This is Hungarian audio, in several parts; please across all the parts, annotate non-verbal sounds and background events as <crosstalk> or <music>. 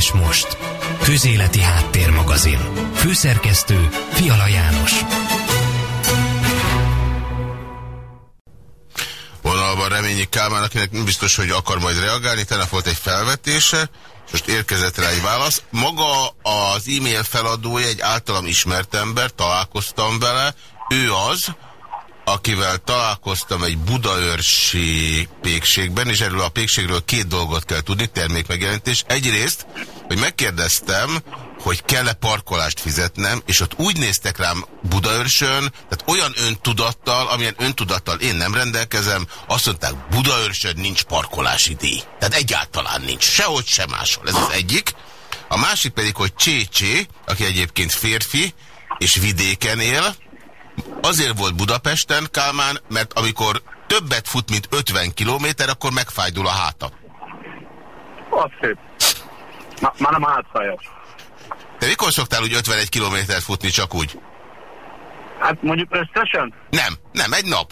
és most. Közéleti Háttérmagazin. Főszerkesztő Fiala János. Vonalban Reményi Kálmán, akinek nem biztos, hogy akar majd reagálni, tegnap volt egy felvetése, most érkezett rá egy válasz. Maga az e-mail feladója egy általam ismert ember, találkoztam vele, ő az, akivel találkoztam egy budaörsi pékségben, és erről a pékségről két dolgot kell tudni, termékmegjelentés. Egyrészt, hogy megkérdeztem, hogy kell-e parkolást fizetnem, és ott úgy néztek rám Budaörsön, tehát olyan öntudattal, amilyen öntudattal én nem rendelkezem, azt mondták, Budaörsön nincs parkolási díj. Tehát egyáltalán nincs, sehogy sem máshol. Ez az egyik. A másik pedig, hogy Csécsé, aki egyébként férfi, és vidéken él, azért volt Budapesten, Kálmán, mert amikor többet fut, mint 50 kilométer, akkor megfájdul a háta. Az szép. Már nem hátfájas. Te mikor szoktál úgy 51 kilométert futni csak úgy? Hát mondjuk összesen? Nem, nem, egy nap.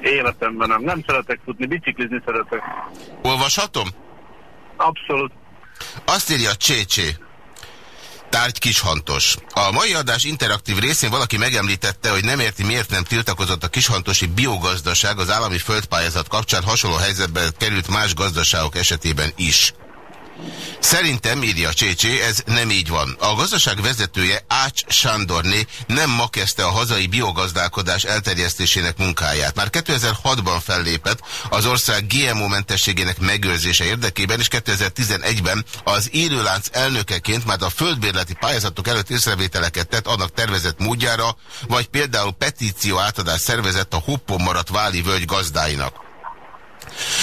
Életemben nem. Nem szeretek futni, biciklizni szeretek. Olvashatom? Abszolút. Azt írja Csécsé. Tárgy kishantos. A mai adás interaktív részén valaki megemlítette, hogy nem érti, miért nem tiltakozott a kishantosi biogazdaság az állami földpályázat kapcsán hasonló helyzetben került más gazdaságok esetében is. Szerintem, írja Csécsé, ez nem így van. A gazdaság vezetője Ács Sándorné nem ma kezdte a hazai biogazdálkodás elterjesztésének munkáját. Már 2006-ban fellépett az ország GMO-mentességének megőrzése érdekében, és 2011-ben az élőlánc elnökeként már a földbérleti pályázatok előtt észrevételeket tett annak tervezett módjára, vagy például petíció átadás szervezett a hoppon maradt Váli völgy gazdáinak.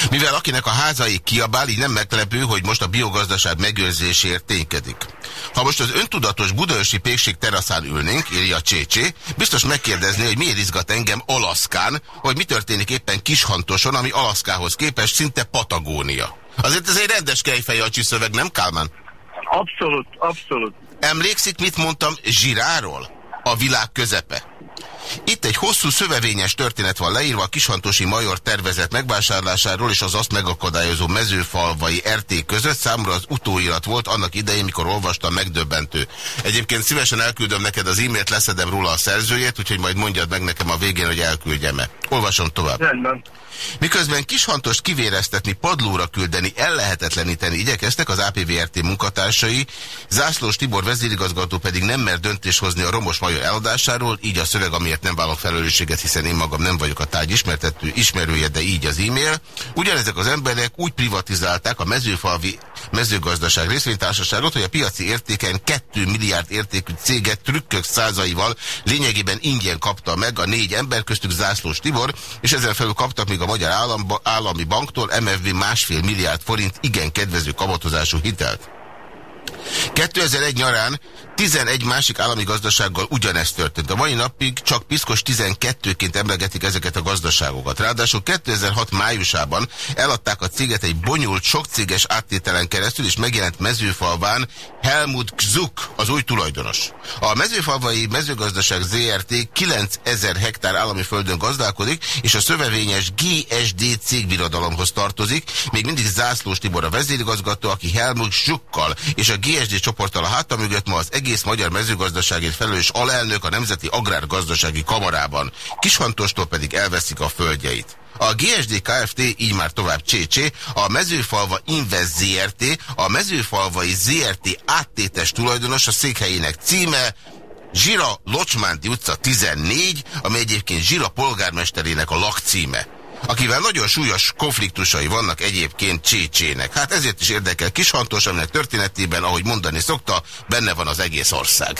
Mivel akinek a házai kiabál, így nem meglepő, hogy most a biogazdaság megőrzésért ténykedik. Ha most az öntudatos budaörsi pékség teraszán ülnénk, írja Csécsé, biztos megkérdezni, hogy miért izgat engem Alaszkán, hogy mi történik éppen Kishantoson, ami Alaszkához képest szinte Patagónia. Azért ez egy rendes kejfejjacsi szöveg, nem Kálmán? Abszolút, abszolút. Emlékszik, mit mondtam Zsiráról? A világ közepe. Itt egy hosszú szövevényes történet van leírva a Kishantosi Major tervezett megvásárlásáról és az azt megakadályozó mezőfalvai RT között. Számra az utóirat volt annak idején, mikor olvastam, megdöbbentő. Egyébként szívesen elküldöm neked az e-mailt, leszedem róla a szerzőjét, úgyhogy majd mondjad meg nekem a végén, hogy elküldjem-e. Olvasom tovább. Rendben. Miközben kishantost kivéreztetni, padlóra küldeni, ellehetetleníteni igyekeztek az APVRT munkatársai, Zászlós Tibor vezérigazgató pedig nem mer döntés hozni a romos major eladásáról, így a szöveg, amiért nem vállalok felelősséget, hiszen én magam nem vagyok a táj ismertető, ismerője, de így az e-mail. Ugyanezek az emberek úgy privatizálták a mezőfalvi mezőgazdaság részvénytársaságot, hogy a piaci értéken 2 milliárd értékű céget trükkök százaival lényegében ingyen kapta meg a négy ember, köztük Zászlós Tibor, és ezen felül kaptak még a Magyar Államba, Állami Banktól MFB másfél milliárd forint igen kedvező kamatozású hitelt. 2001 nyarán 11 másik állami gazdasággal ugyanezt történt. A mai napig csak piszkos 12-ként emlegetik ezeket a gazdaságokat. Ráadásul 2006 májusában eladták a céget egy bonyolult, sokcéges áttételen keresztül, és megjelent mezőfalván Helmut Gzuk, az új tulajdonos. A mezőfalvai mezőgazdaság ZRT 9000 hektár állami földön gazdálkodik, és a szövevényes GSD cégbirodalomhoz tartozik, még mindig Zászlós Tibor a vezérigazgató, aki Helmut Gzukkal és a GSD csoporttal a háta mögött ma az egész magyar mezőgazdaságért felelős alelnök a Nemzeti Agrárgazdasági Kamarában. Kishantostól pedig elveszik a földjeit. A GSD Kft. így már tovább csécsé, a mezőfalva Invest ZRT, a mezőfalvai ZRT áttétes tulajdonos a székhelyének címe, Zsira Locsmánti utca 14, ami egyébként Zsira polgármesterének a lakcíme akivel nagyon súlyos konfliktusai vannak egyébként Csécsének. Hát ezért is érdekel Kishantos, aminek történetében, ahogy mondani szokta, benne van az egész ország.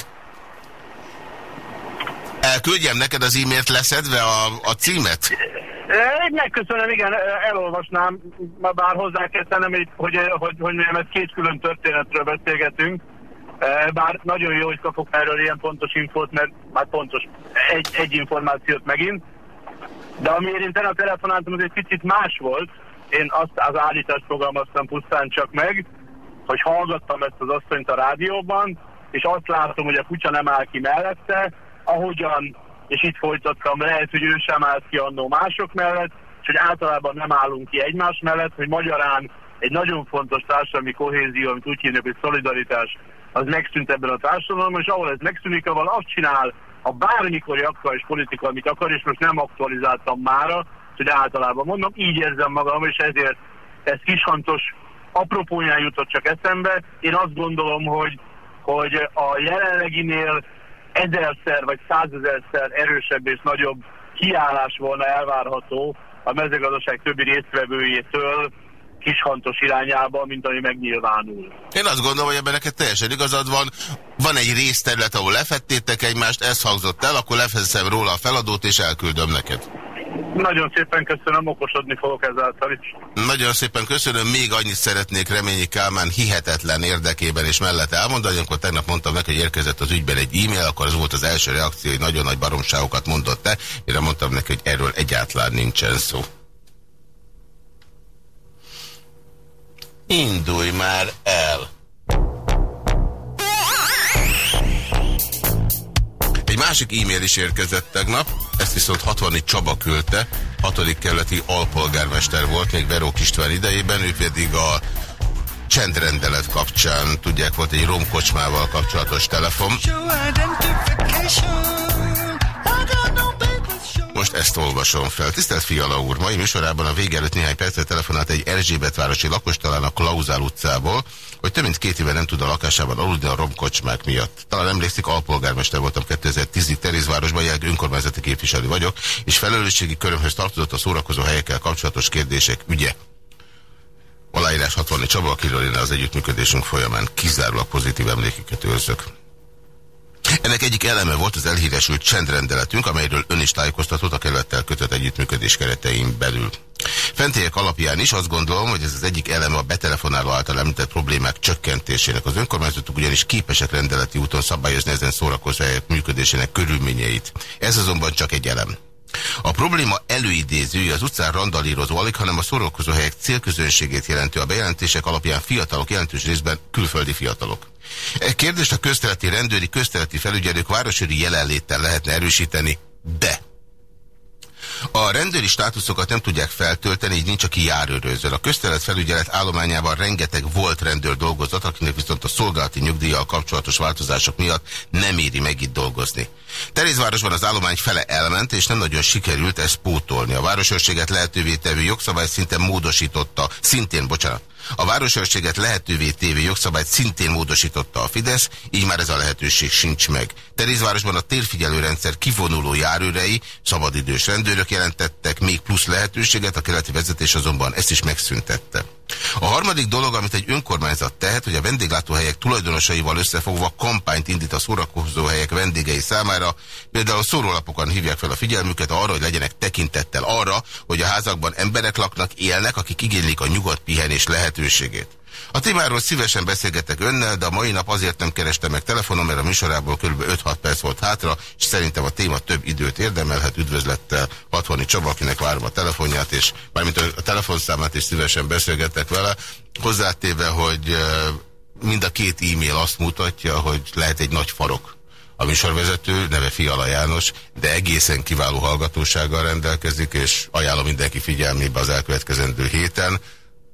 Elküldjem neked az e-mailt leszedve a, a címet? Megköszönöm, igen, elolvasnám, bár hozzá kell tennem, hogy, hogy, hogy, ez két külön történetről beszélgetünk. Bár nagyon jó, hogy kapok erről ilyen pontos infót, mert már pontos egy, egy információt megint. De amiért én tegnap telefonáltam, az egy picit más volt. Én azt az állítást fogalmaztam pusztán csak meg, hogy hallgattam ezt az asszonyt a rádióban, és azt látom, hogy a kutya nem áll ki mellette, ahogyan, és itt folytattam, lehet, hogy ő sem állt ki annó mások mellett, és hogy általában nem állunk ki egymás mellett, hogy magyarán egy nagyon fontos társadalmi kohézió, amit úgy hívnak, hogy szolidaritás, az megszűnt ebben a társadalomban, és ahol ez megszűnik, ahol azt csinál a bármikori aktuális politika, amit akar, és most nem aktualizáltam mára, hogy általában mondom, így érzem magam, és ezért ez kishantos apropóján jutott csak eszembe. Én azt gondolom, hogy, hogy a jelenleginél ezerszer vagy százezerszer erősebb és nagyobb kiállás volna elvárható a mezőgazdaság többi résztvevőjétől, kishantos irányába, mint ami megnyilvánul. Én azt gondolom, hogy ebben neked teljesen igazad van. Van egy részterület, ahol lefettétek egymást, ez hangzott el, akkor lefeszem róla a feladót, és elküldöm neked. Nagyon szépen köszönöm, okosodni fogok ezáltal is. Nagyon szépen köszönöm, még annyit szeretnék Reményi Kálmán hihetetlen érdekében és mellett elmondani, amikor tegnap mondtam neki, hogy érkezett az ügyben egy e-mail, akkor az volt az első reakció, hogy nagyon nagy baromságokat mondott te, mire mondtam neki, hogy erről egyáltalán nincsen szó. Indulj már el! Egy másik e-mail is érkezett tegnap, ezt viszont 60 Csaba küldte, 6. kerületi alpolgármester volt még Verók István idejében, ő pedig a csendrendelet kapcsán, tudják, volt egy romkocsmával kapcsolatos telefon. Ezt olvasom fel. Tisztelt Fiala úr, mai műsorában a vége előtt néhány percet telefonált egy Erzsébetvárosi lakos, talán a Klauzál utcából, hogy több mint két éve nem tud a lakásában aludni a romkocsmák miatt. Talán emlékszik, alpolgármester voltam 2010-ig Terézvárosban, jelenleg önkormányzati képviselő vagyok, és felelősségi körömhöz tartozott a szórakozó helyekkel kapcsolatos kérdések ügye. Aláírás 60 Csaba, akiről én az együttműködésünk folyamán kizárólag pozitív emlékeket őrzök. Ennek egyik eleme volt az elhíresült csendrendeletünk, amelyről ön is tájékoztatott a kerülettel kötött együttműködés keretein belül. Fentiek alapján is azt gondolom, hogy ez az egyik eleme a betelefonáló által említett problémák csökkentésének. Az önkormányzatok ugyanis képesek rendeleti úton szabályozni ezen szórakozóhelyek működésének körülményeit. Ez azonban csak egy elem. A probléma előidézője az utcán randalírozó alig, hanem a szórakozóhelyek célközönségét jelentő a bejelentések alapján fiatalok, jelentős részben külföldi fiatalok. E kérdést a közteleti rendőri, közteleti felügyelők városőri jelenléttel lehetne erősíteni, de a rendőri státuszokat nem tudják feltölteni, így nincs, aki járőrözön. A köztelet felügyelet állományában rengeteg volt rendőr dolgozott, akinek viszont a szolgálati nyugdíjjal kapcsolatos változások miatt nem éri meg itt dolgozni. Terézvárosban az állomány fele elment, és nem nagyon sikerült ezt pótolni. A városőrséget lehetővé tevő jogszabály szinten módosította, szintén, bocsánat, a városőrséget lehetővé tévő jogszabályt szintén módosította a Fidesz, így már ez a lehetőség sincs meg. Terézvárosban a térfigyelőrendszer kivonuló járőrei, szabadidős rendőrök jelentettek még plusz lehetőséget, a keleti vezetés azonban ezt is megszüntette. A harmadik dolog, amit egy önkormányzat tehet, hogy a vendéglátóhelyek tulajdonosaival összefogva kampányt indít a szórakozóhelyek vendégei számára, például szórólapokon hívják fel a figyelmüket arra, hogy legyenek tekintettel arra, hogy a házakban emberek laknak, élnek, akik igénylik a nyugodt pihenés lehetőségét. A témáról szívesen beszélgetek önnel, de a mai nap azért nem kerestem meg telefonom, mert a műsorából kb. 5-6 perc volt hátra, és szerintem a téma több időt érdemelhet. Üdvözlettel 60 Csaba, akinek várom a telefonját, és mármint a telefonszámát is szívesen beszélgetek vele. Hozzátéve, hogy mind a két e-mail azt mutatja, hogy lehet egy nagy farok. A műsorvezető neve Fiala János, de egészen kiváló hallgatósággal rendelkezik, és ajánlom mindenki figyelmébe az elkövetkezendő héten.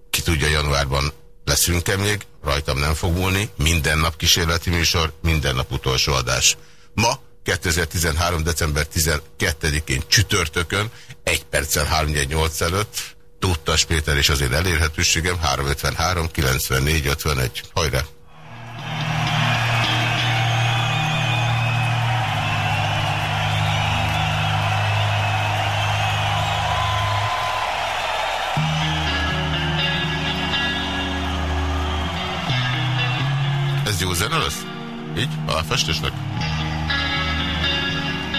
Ki tudja, januárban Leszünk-e még? Rajtam nem fog múlni. Minden nap kísérleti műsor, minden nap utolsó adás. Ma 2013. december 12-én csütörtökön, egy perccel 318 előtt, Tudtas Péter és az én elérhetőségem 353 94 51. Hajrá! Jó zene lesz? Így? A festésnek?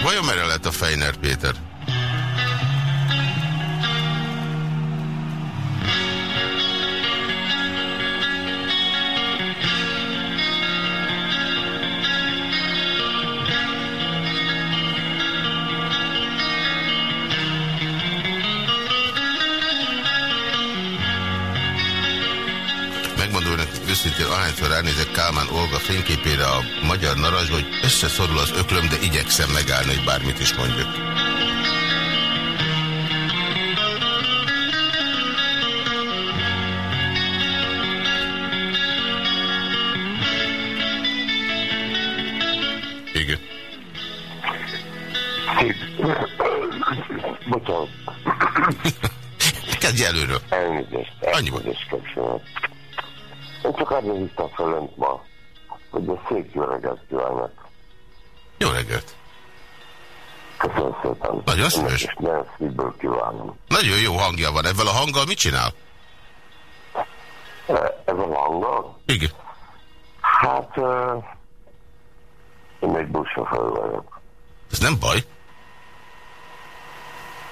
Vajon merre lett a Fejner Péter? ránézek Kálmán Olga fényképére a magyar narancsba, hogy összeszorul az öklöm, de igyekszem megállni, hogy bármit is mondjuk. Igen. Bocsánat. <laughs> Kezdj előről. Elnézést. Elnézést kapcsolat. Csak arra vittem fel önt ma, hogy a szép jó reggelt kívánok. Jó reggelt. Köszönöm szépen. Nagyon szíves. Szívből kívánom. Nagyon jó hangja van. Ezzel a hanggal mit csinál? Ez a hanggal? Igen. Hát... Uh, én egy buszsofőr vagyok. Ez nem baj.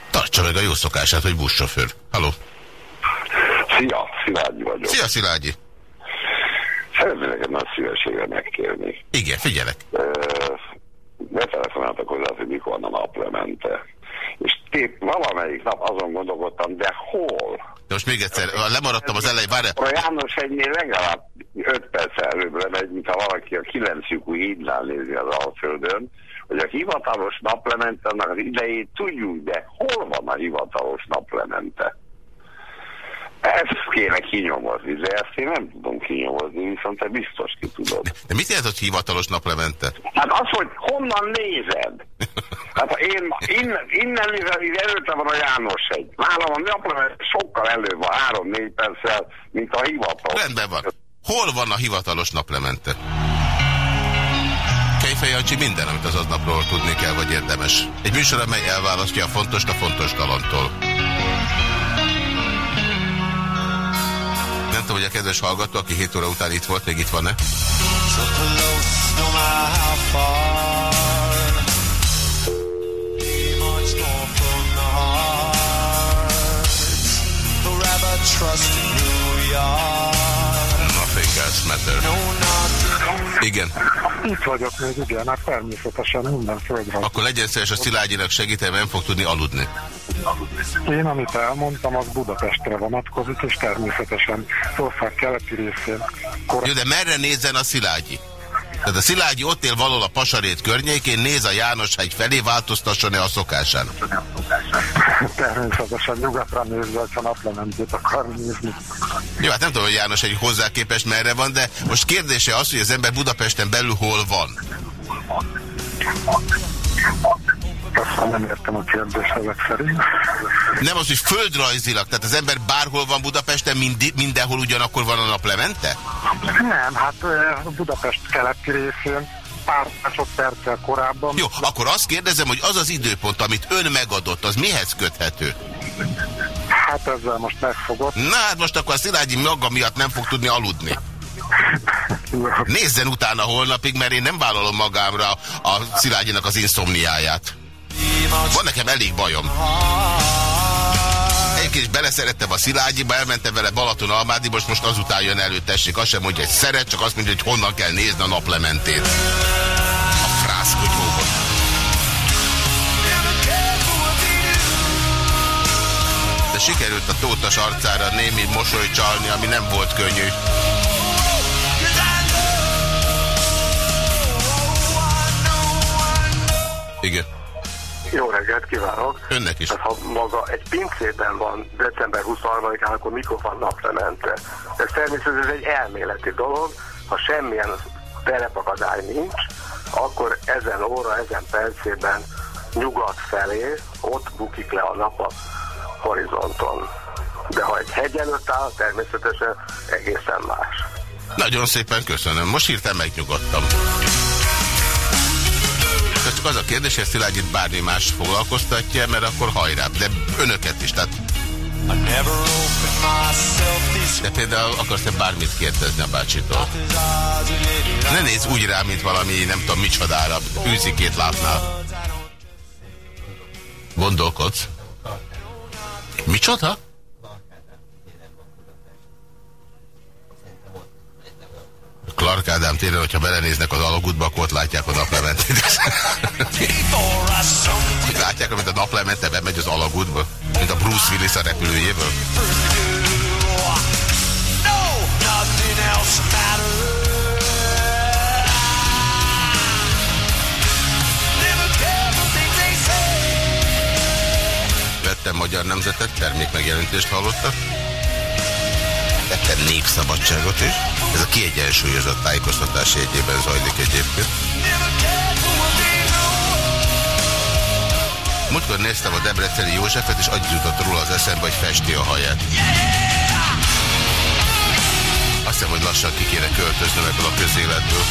Tartsa meg a jó szokását, hogy buszsofőr. Haló. Szia, Szilágyi vagyok. Szia, Szilágyi. Szeretném neked nagy szívességgel megkérni. Igen, figyelek. Ne telefonáltak hozzá, hogy mikor a naplemente. És tép, valamelyik nap azon gondolkodtam, de hol? De most még egyszer, lemaradtam az elején, várj. A János egynél legalább 5 perc előbbre megy, mint ha valaki a 9 lyukú hídnál nézi az Alföldön, hogy a hivatalos naplemente annak az idejét tudjuk, de hol van a hivatalos naplemente? Ezt kéne kinyomozni, de ezt én nem tudom kinyomozni, viszont te biztos ki tudod. De, de mit jelent, hogy hivatalos naplemente? Hát az, hogy honnan nézed. Hát ha én innen, innen ide előtte van a János egy. Nálam a naplemente sokkal előbb van, három-négy perccel, mint a hivatalos. Rendben van. Hol van a hivatalos naplemente? Kejfej minden, amit az aznapról tudni kell, vagy érdemes. Egy műsor, amely elválasztja a fontos a fontos talantól. Tudom, hogy a kedves hallgató, aki 7 óra után itt volt, még itt van-e? Nothing else matter. Igen. Itt vagyok még, igen, hát természetesen minden földre. Akkor legyen szíves a Szilágyinak segíteni, nem fog tudni aludni. Én, amit elmondtam, az Budapestre vonatkozik, és természetesen ország keleti részén. Kor... Jó, de merre nézzen a Szilágyi? Tehát a Szilágyi ott él valahol a Pasarét környékén, néz a János hegy felé, változtasson-e a szokásán? Természetesen nyugatra nézve, ha naplementét akar nézni. Jó, hát nem tudom, hogy János egy hozzá képest merre van, de most kérdése az, hogy az ember Budapesten belül hol van? Aztán nem értem a kérdést ezek szerint. Nem az, hogy földrajzilag, tehát az ember bárhol van Budapesten, mind, mindenhol ugyanakkor van a naplemente? Nem, hát Budapest keleti részén pár másodperccel korábban. Jó, akkor azt kérdezem, hogy az az időpont, amit ön megadott, az mihez köthető? Hát ezzel most megfogott. Na hát most akkor a Szilágyi maga miatt nem fog tudni aludni. <laughs> Nézzen utána holnapig, mert én nem vállalom magámra a Szilágyinak az inszomniáját. Van nekem elég bajom. Egyébként is beleszerettem a Szilágyiba, elmentem vele Balaton Almádi, most, most azután jön elő, tessék, azt sem mondja, hogy szeret, csak azt mondja, hogy honnan kell nézni a naplementét. A frász kutyóban. De sikerült a tótas arcára némi mosoly csalni, ami nem volt könnyű. Igen. Jó reggelt kívánok! Önnek is. Hát, ha maga egy pincében van december 23-án, akkor mikor van naplemente? Ez természetesen ez egy elméleti dolog, ha semmilyen terepakadály nincs, akkor ezen óra, ezen percében nyugat felé, ott bukik le a nap a horizonton. De ha egy hegy előtt áll, természetesen egészen más. Nagyon szépen köszönöm. Most hirtelen megnyugodtam. Tehát csak az a kérdés, hogy Szilágyit bármi más foglalkoztatja, mert akkor hajrá, de önöket is, tehát... De például akarsz-e bármit kérdezni a bácsitól? Ne nézz úgy rá, mint valami, nem tudom, micsodára, űzikét látnál. Gondolkodsz? Micsoda? Clark Ádám téren, hogyha belenéznek az alagútba, akkor ott látják a naplementét. látják, amit a naplemente bemegy az alagútba? Mint a Bruce Willis a repülőjéből? Vettem Magyar Nemzetet, termékmegjelentést hallottak tette népszabadságot is. Ez a kiegyensúlyozott tájékoztatás jegyében zajlik egyébként. Múltkor néztem a Debreceni Józsefet, és agy jutott róla az eszembe, hogy festi a haját. Azt hiszem, hogy lassan ki kéne költöznöm ebből a közéletből.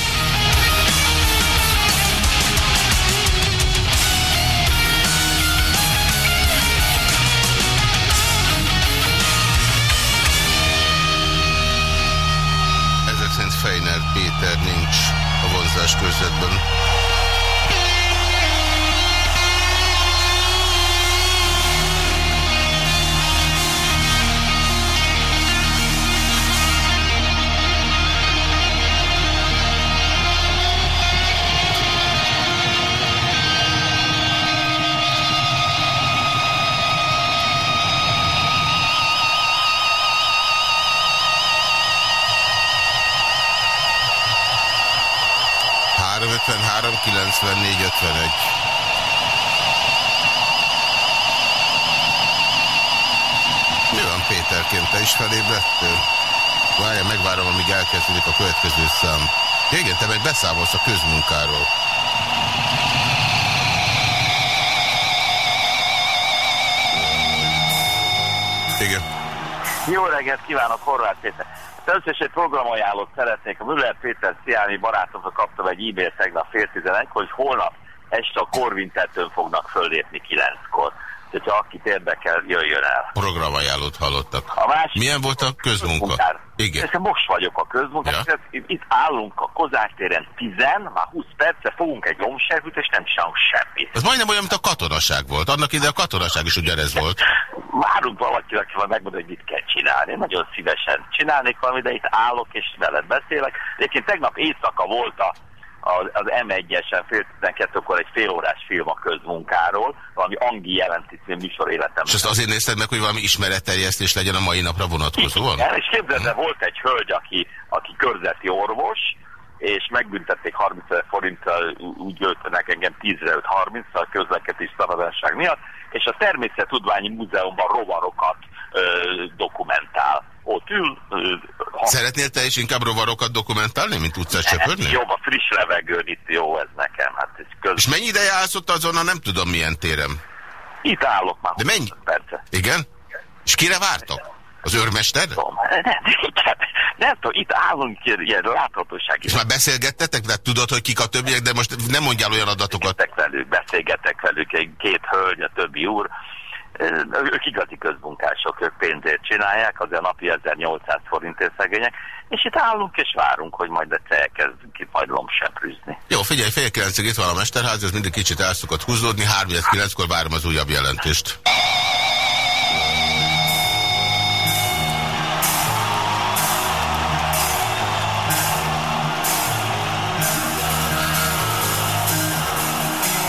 Péter nincs a vonzás körzetben. 073 94 51. Mi van Péterként? Te is felébredtél? Várja, megvárom, amíg elkezdődik a következő szám. Igen, te meg beszámolsz a közmunkáról. Igen. Jó reggelt kívánok, Horváth Péter. Először is egy programajánlót szeretnék. A Müller Péter Sziámi barátomtól kaptam egy e-mail tegnap fél tizenegy, hogy holnap este a Korvintetőn fognak föllépni kilenckor. Hogyha akit érdekel, jöjjön el. Programajánlót hallottak. A másik, Milyen volt a közmunka? közmunkár. Igen. És most vagyok a közmunkán. Ja. Itt állunk a Kozák téren 10, már 20 perce, fogunk egy nyomservűt, és nem csinálunk semmit. Ez majdnem olyan, mint a katonaság volt. Annak ide a katonaság is ugyanez volt. Várunk valakinek, aki megmondja, hogy mit kell csinálni. Én nagyon szívesen csinálnék valamit, de itt állok és veled beszélek. Egyébként tegnap éjszaka volt a, az, az M1-esen fél 12-kor egy félórás film a közmunkáról, valami angi jelentítő műsor életemben. És ezt azért nézted meg, hogy valami ismeretterjesztés legyen a mai napra vonatkozóan? Igen, és képzeld, el, volt egy hölgy, aki, aki körzeti orvos, és megbüntették 30 ezer forinttal, úgy öltenek engem 10 30 a közlekedés szabadság miatt, és a Természettudományi Múzeumban rovarokat ö, dokumentál. Ott ül... Ha, Szeretnél te is inkább rovarokat dokumentálni, mint utcát csöpörni? jobb a friss levegőn, itt jó ez nekem. Hát ez köz... És mennyi ideje állsz ott azon, nem tudom milyen térem? Itt állok már De mennyi? 25 perce. Igen? És kire vártak? Az őrmesterre? Tudom. <laughs> Nem, nem, nem tudom, itt állunk ilyen, láthatósági. És már beszélgettetek? Tehát tudod, hogy kik a többiek, de most nem mondjál olyan adatokat. Beszélgetek velük, beszélgetek velük, egy két hölgy, a többi úr. Ők igazi közmunkások, ők pénzért csinálják, azért napi 1800 forintért szegények, és itt állunk és várunk, hogy majd egyszer elkezdünk itt majd lombseprűzni. Jó, figyelj, fél kilencig itt van a Mesterház, ez mindig kicsit el szokott húzódni, 39-kor várom az újabb jelentést.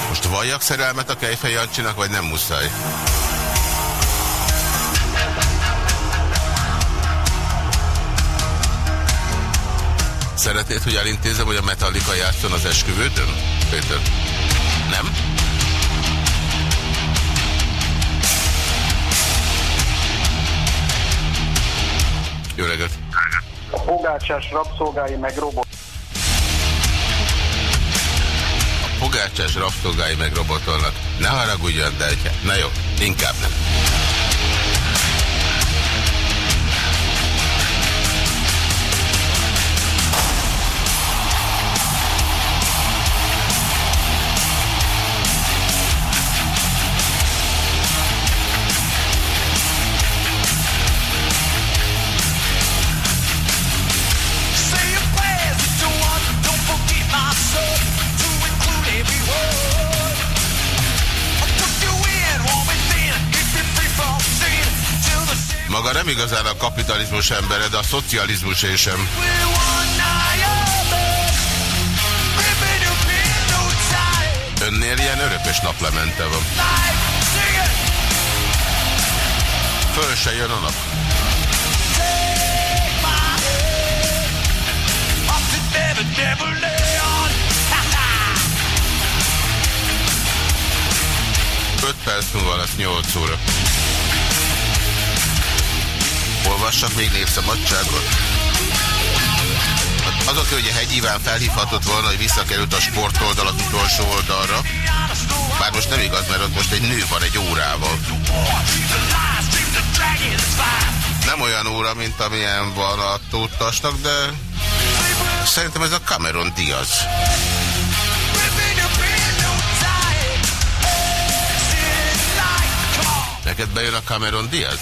Most valljak szerelmet a Kejfej Jancsinak, vagy nem muszáj? Szeretnéd, hogy elintézem, hogy a Metallica játszon az esküvődön? Péter? Nem? Jó reggelt! A pogácsás rabszolgái meg robot. Pogácsás rabszolgái meg robotolnak. Ne haragudjon, de. Na jó, inkább nem. Nem igazán a kapitalizmus embere, de a szocializmusé sem. Önnél ilyen örökös naplemente van. Föl se jön a nap. 5 perc múlva lesz 8 óra. Olvassak még népszabadságot? Az oké, hogy a Hegy Iván felhívhatott volna, hogy visszakerült a sportoldal az utolsó oldalra. Bár most nem igaz, mert ott most egy nő van egy órával. Nem olyan óra, mint amilyen van a tóttasnak, de szerintem ez a Cameron Diaz. Neked bejön a Cameron Diaz?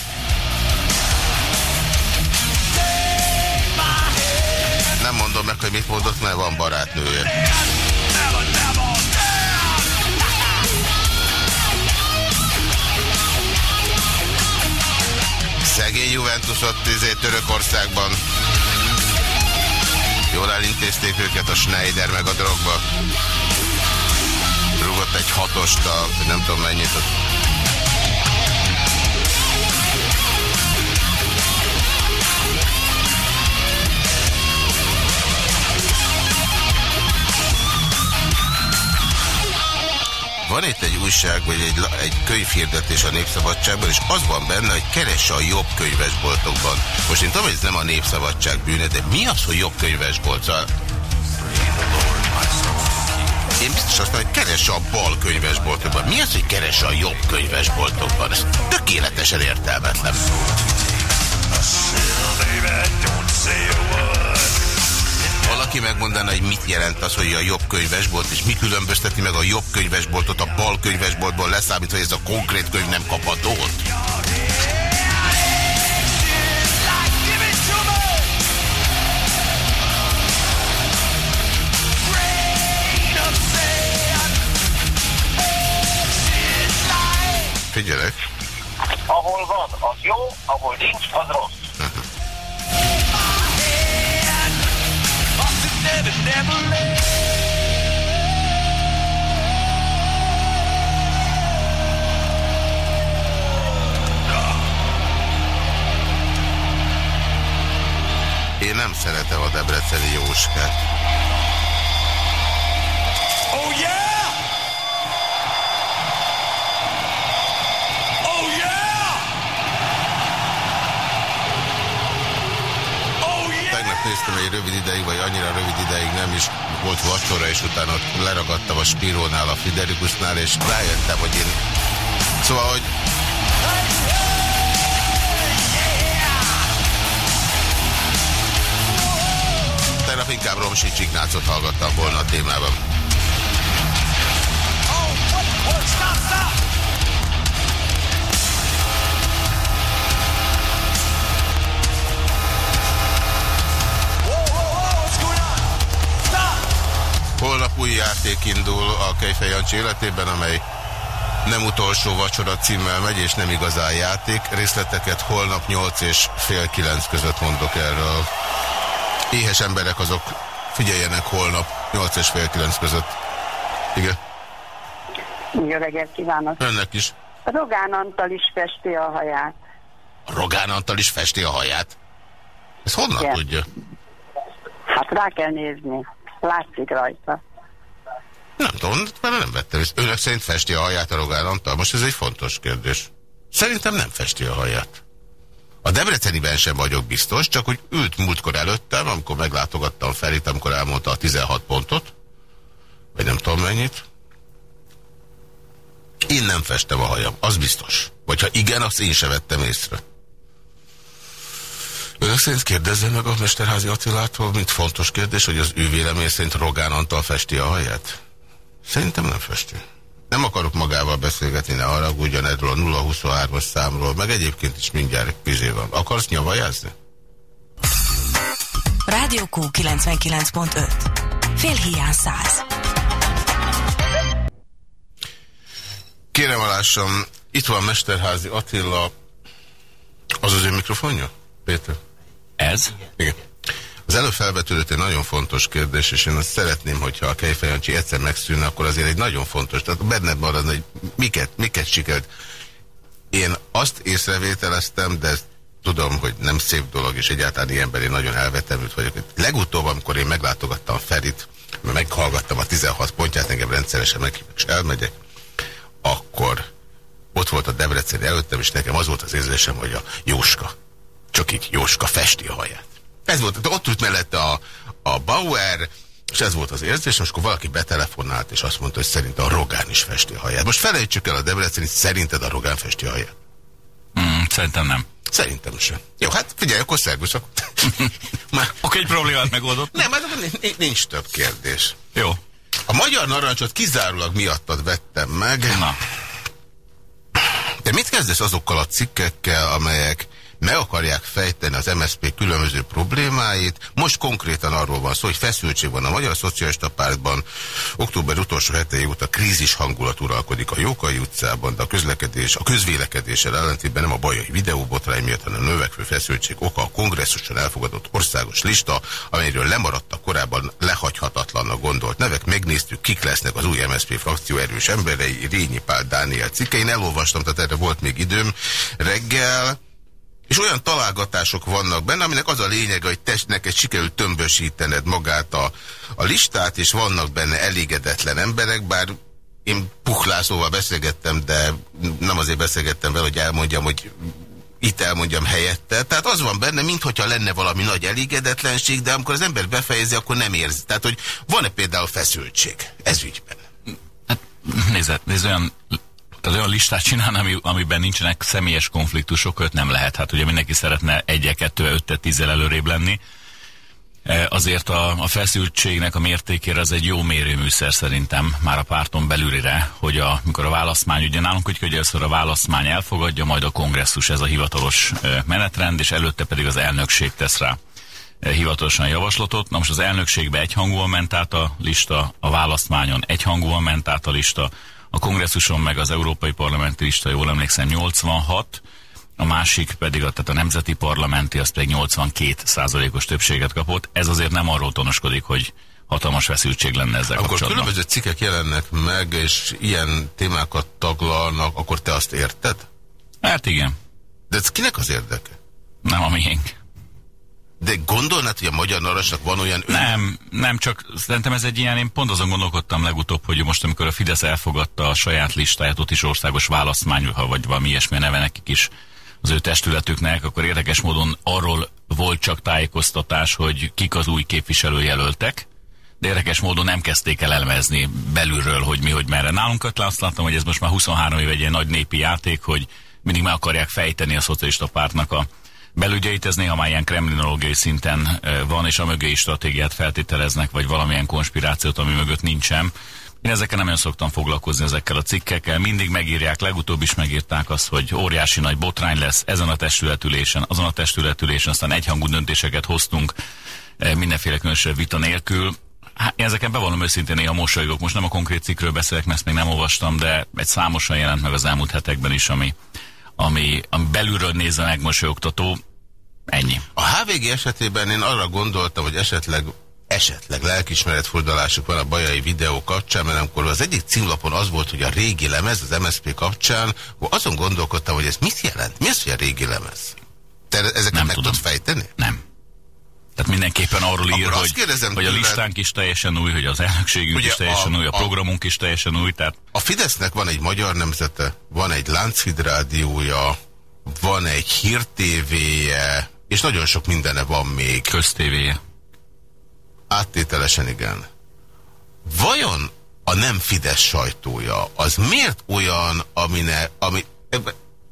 Mondom meg, hogy mit mondott, mert van barátnője. Szegény Juventus ott izé Törökországban. Jól elintézték őket a Schneider meg a drogba. Rúgott egy hatost a, nem tudom mennyit, ott Van itt egy újság, vagy egy, egy könyvhirdetés a Népszabadságban, és az van benne, hogy keresse a jobb könyvesboltokban. Most én tudom, hogy ez nem a Népszabadság bűne, de mi az, hogy jobb könyvesbolt? Szóval én biztos azt mondom, hogy keresse a bal könyvesboltokban. Mi az, hogy keresse a jobb könyvesboltokban? Ez tökéletesen értelmetlen. Valaki megmondaná, hogy mit jelent az, hogy a jobb könyvesbolt, és mi különbözteti meg a jobb könyvesboltot a bal könyvesboltból leszámítva, hogy ez a konkrét könyv nem kapható ott? Figyelek. Ahol van, az jó, ahol nincs, az rossz. Én nem szeretem a debreceni Jóskát. Oh yeah! Annyira rövid ideig nem is volt vacsora, és utána leragadtam a Spirónál, a Fiderikusnál, és rájöttem, hogy én... Szóval, hogy tegnap inkább Romsics Ignácot hallgattam volna a témában. Új játék indul a Kejfej Jancsi életében, amely nem utolsó vacsora címmel megy, és nem igazán játék. Részleteket holnap 8 és fél 9 között mondok erről. Éhes emberek azok figyeljenek holnap 8 és fél 9 között. Igen, Jó reggelt kívánok! önnek is. Rogán Antal is festi a haját. Rogán Antal is festi a haját. Ez honnan Igen. tudja? Hát rá kell nézni. Látszik rajta. Nem tudom, mert nem vettem észre. Önök szerint festi a haját a Rogán Antal? Most ez egy fontos kérdés. Szerintem nem festi a haját. A Debreceniben sem vagyok biztos, csak hogy ült múltkor előttem, amikor meglátogattam Ferit, amikor elmondta a 16 pontot, vagy nem tudom mennyit. Én nem festem a hajam, az biztos. Vagy ha igen, azt én sem vettem észre. Önök szerint kérdezze meg a Mesterházi Attilától, mint fontos kérdés, hogy az ő vélemény szerint Rogán Antal festi a haját? Szerintem nem festi. Nem akarok magával beszélgetni, ne haragudjon erről a 023-as számról, meg egyébként is mindjárt pizé van. Akarsz nyavajázni? Rádió Q 99.5. Fél hiány száz. Kérem alássam, itt van Mesterházi Attila. Az az ő mikrofonja? Péter? Ez? Igen. Az előbb felvetődött egy nagyon fontos kérdés, és én azt szeretném, hogyha a Kejfej Jancsi egyszer megszűnne, akkor azért egy nagyon fontos, tehát benned maradna, hogy miket, miket sikert. Én azt észrevételeztem, de tudom, hogy nem szép dolog, és egyáltalán ilyenben én nagyon elvetemült vagyok. Legutóbb, amikor én meglátogattam Ferit, mert meghallgattam a 16 pontját, engem rendszeresen meghívnak, és elmegyek, akkor ott volt a Debrecen előttem, és nekem az volt az érzésem, hogy a Jóska, csak így Jóska festi a haját. Ez volt, ott ült mellette a, a Bauer, És ez volt az érzés, és akkor valaki betelefonált, és azt mondta, hogy szerint a Rogán is festi a haját. Most felejtsük el a Debreceni, szerinted a Rogán festi a haját? Mm, szerintem nem. Szerintem sem. Jó, hát figyelj, akkor szervusz. <laughs> Már... Oké, egy problémát megoldott. Nem, hát nincs több kérdés. Jó. A magyar narancsot kizárólag miattad vettem meg. Na. De mit kezdesz azokkal a cikkekkel, amelyek meg akarják fejteni az MSZP különböző problémáit. Most konkrétan arról van szó, hogy feszültség van a Magyar Szocialista Pártban. Október utolsó hetei óta krízis hangulat uralkodik a Jókai utcában, de a közlekedés, a közvélekedéssel ellentétben nem a bajai videóbotrány miatt, hanem a növekvő feszültség oka a kongresszuson elfogadott országos lista, amelyről lemaradtak korábban lehagyhatatlannak gondolt nevek. Megnéztük, kik lesznek az új MSZP frakció erős emberei, Rényi Pál Dániel cikkein. Elolvastam, tehát erre volt még időm reggel. És olyan találgatások vannak benne, aminek az a lényege, hogy testnek egy sikerült tömbösítened magát a, a listát, és vannak benne elégedetlen emberek, bár én puhlászóval beszélgettem, de nem azért beszélgettem vele, hogy elmondjam, hogy itt elmondjam helyette. Tehát az van benne, mintha lenne valami nagy elégedetlenség, de amikor az ember befejezi, akkor nem érzi. Tehát, hogy van-e például feszültség ez ügyben? Hát nézd, nézd olyan tehát olyan listát csinálni, ami, amiben nincsenek személyes konfliktusok, öt nem lehet. Hát ugye mindenki szeretne egyet, kettő, öttet, tízzel előrébb lenni. E, azért a, a feszültségnek a mértékére az egy jó mérőműszer szerintem már a párton belülire, hogy a, mikor a választmány, ugye nálunk úgy, hogy először a választmány elfogadja, majd a kongresszus ez a hivatalos e, menetrend, és előtte pedig az elnökség tesz rá e, hivatalosan javaslatot. Na most az elnökségbe egyhangúan ment át a lista, a választmányon egyhangúan ment át a lista, a kongresszuson meg az Európai Parlamenti lista, jól emlékszem, 86, a másik pedig, a, tehát a nemzeti parlamenti, az pedig 82 százalékos többséget kapott. Ez azért nem arról tonoskodik, hogy hatalmas feszültség lenne ezzel Akkor kapcsolatban. különböző cikkek jelennek meg, és ilyen témákat taglalnak, akkor te azt érted? Hát igen. De ez kinek az érdeke? Nem a miénk. De gondolnád, hogy a magyar narancsnak van olyan... Ön... Nem, nem csak, szerintem ez egy ilyen, én pont azon gondolkodtam legutóbb, hogy most amikor a Fidesz elfogadta a saját listáját, ott is országos választmány, ha vagy valami ilyesmi neve nekik is az ő testületüknek, akkor érdekes módon arról volt csak tájékoztatás, hogy kik az új képviselőjelöltek, de érdekes módon nem kezdték el elemezni belülről, hogy mi, hogy merre. Nálunk azt láttam, hogy ez most már 23 év egy ilyen nagy népi játék, hogy mindig meg akarják fejteni a szocialista pártnak a belügyeit, ez néha már ilyen kremlinológiai szinten van, és a mögé stratégiát feltételeznek, vagy valamilyen konspirációt, ami mögött nincsen. Én ezekkel nem olyan szoktam foglalkozni ezekkel a cikkekkel. Mindig megírják, legutóbb is megírták azt, hogy óriási nagy botrány lesz ezen a testületülésen, azon a testületülésen, aztán egyhangú döntéseket hoztunk mindenféle különösebb vita nélkül. Hát, ezeken bevallom őszintén néha mosolygok. Most nem a konkrét cikkről beszélek, mert ezt még nem olvastam, de egy számosan jelent meg az elmúlt hetekben is, ami, ami, ami belülről nézve megmosolyogtató. Ennyi. A HVG esetében én arra gondoltam, hogy esetleg esetleg lelkismeretfordulásuk van a bajai videó kapcsán, mert amikor az egyik címlapon az volt, hogy a régi lemez az MSZP kapcsán, akkor azon gondolkodtam, hogy ez mit jelent? Mi az, hogy a régi lemez? Te ezeket Nem meg tudom. tudod fejteni? Nem. Tehát mindenképpen arról ír, Akkor hogy, kérdezem hogy a listánk is teljesen új, hogy az elnökségünk Ugye is teljesen a- új, a a- programunk is teljesen új, tehát A Fidesznek van egy magyar nemzete, van egy Lánchíd rádiója, van egy hírtévéje, és nagyon sok mindene van még. köztévéje. Áttételesen igen. Vajon a nem Fidesz sajtója az miért olyan, amine, ami,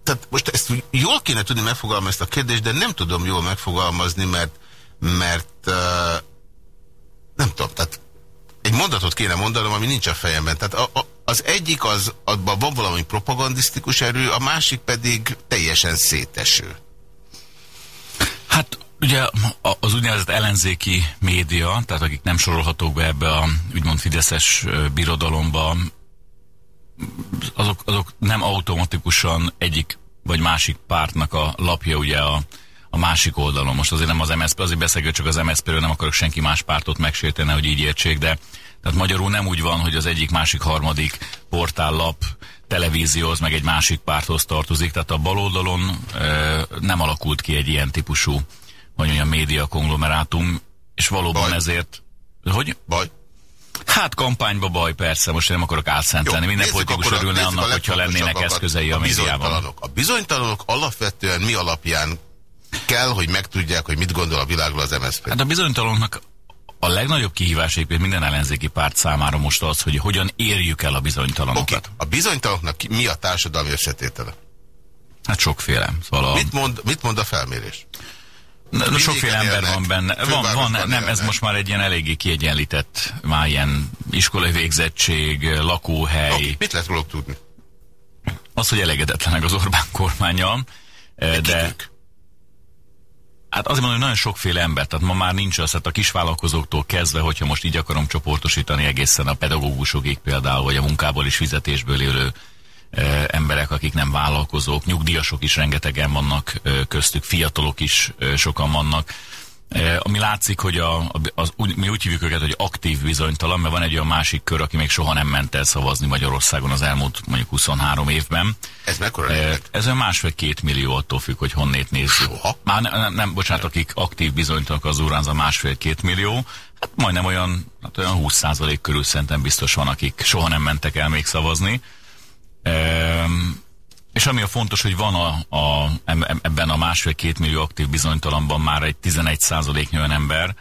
tehát most ezt jól kéne tudni megfogalmazni ezt a kérdést, de nem tudom jól megfogalmazni, mert, mert uh, nem tudom, tehát egy mondatot kéne mondanom, ami nincs a fejemben. Tehát a, a, az egyik az, abban van valami propagandisztikus erő, a másik pedig teljesen széteső. Hát ugye az úgynevezett ellenzéki média, tehát akik nem sorolhatók be ebbe a úgymond fideszes birodalomba, azok, azok nem automatikusan egyik vagy másik pártnak a lapja ugye a, a másik oldalon. Most azért nem az MSZP, azért beszélgetünk csak az MSZP-ről, nem akarok senki más pártot megsérteni, hogy így értsék, de tehát magyarul nem úgy van, hogy az egyik, másik, harmadik portállap televízióhoz, meg egy másik párthoz tartozik, tehát a baloldalon ö, nem alakult ki egy ilyen típusú, hogy mondjam, média konglomerátum, és valóban Baj. ezért, hogy? Baj. Hát kampányba baj, persze, most én nem akarok álszentelni. Minden politikus a- örülne a annak, hogyha lennének eszközei a, médiában. bizonytalanok. A bizonytalanok alapvetően mi alapján kell, hogy megtudják, hogy mit gondol a világról az MSZP. Hát a bizonytalanoknak a legnagyobb kihívás egyébként minden ellenzéki párt számára most az, hogy hogyan érjük el a bizonytalanokat. Okay. A bizonytalanoknak mi a társadalmi összetétele? Hát sokféle. Szóval a... Mit mond, mit mond a felmérés? Na, sokféle ember élnek, van benne. Van, van, nem, ez élnek. most már egy ilyen eléggé kiegyenlített, már ilyen iskolai végzettség, lakóhely. Okay. Mit lehet róluk tudni? Az, hogy elégedetlenek az Orbán kormányjal, eh, de... Hát azért mondom, hogy nagyon sokféle ember, tehát ma már nincs az, hát a kisvállalkozóktól kezdve, hogyha most így akarom csoportosítani egészen a pedagógusokig például, vagy a munkából és fizetésből élő eh, emberek, akik nem vállalkozók, nyugdíjasok is rengetegen vannak eh, köztük, fiatalok is eh, sokan vannak. Eh, ami látszik, hogy a, az, úgy, mi úgy hívjuk őket, hogy aktív bizonytalan, mert van egy olyan másik kör, aki még soha nem ment el szavazni Magyarországon az elmúlt mondjuk 23 évben. Ez mekkora Eh, lényeg? Ez olyan másfél-két millió attól függ, hogy honnét nézzük. Soha? Már nem, nem, nem, bocsánat, akik aktív bizonytalanok az órán, az a másfél-két millió. Hát majdnem olyan, hát olyan 20% körül szerintem biztos van, akik soha nem mentek el még szavazni. Ehm, és ami a fontos, hogy van a, a, ebben a másfél-két millió aktív bizonytalanban már egy 11 százaléknyi olyan ember,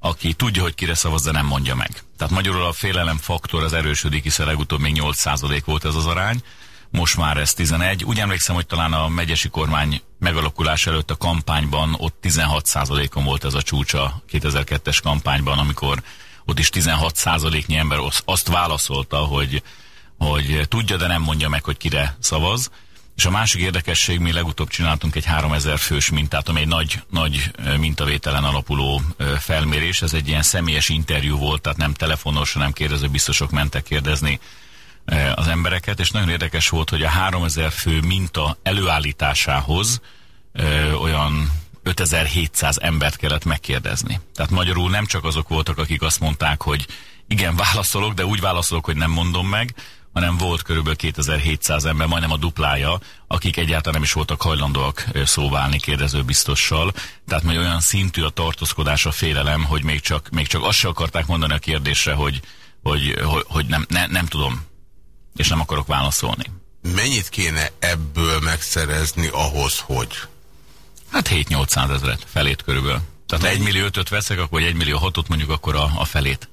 aki tudja, hogy kire szavaz, de nem mondja meg. Tehát magyarul a félelem faktor az erősödik, hiszen legutóbb még 8 százalék volt ez az arány, most már ez 11. Úgy emlékszem, hogy talán a megyesi kormány megalakulás előtt a kampányban ott 16 százalékon volt ez a csúcsa 2002-es kampányban, amikor ott is 16 százaléknyi ember az- azt válaszolta, hogy, hogy tudja, de nem mondja meg, hogy kire szavaz. És a másik érdekesség, mi legutóbb csináltunk egy 3000 fős mintát, ami egy nagy, nagy mintavételen alapuló felmérés. Ez egy ilyen személyes interjú volt, tehát nem telefonos, hanem kérdező biztosok mentek kérdezni az embereket, és nagyon érdekes volt, hogy a 3000 fő minta előállításához olyan 5700 embert kellett megkérdezni. Tehát magyarul nem csak azok voltak, akik azt mondták, hogy igen, válaszolok, de úgy válaszolok, hogy nem mondom meg, hanem volt körülbelül 2700 ember, majdnem a duplája, akik egyáltalán nem is voltak hajlandóak szóválni kérdezőbiztossal. Tehát majd olyan szintű a tartózkodás, a félelem, hogy még csak, még csak azt se akarták mondani a kérdésre, hogy, hogy, hogy, hogy nem, ne, nem tudom, és nem akarok válaszolni. Mennyit kéne ebből megszerezni ahhoz, hogy? Hát 7-800 ezeret, felét körülbelül. Tehát 1 millió 5 veszek, akkor 1 millió 6 mondjuk akkor a, a felét.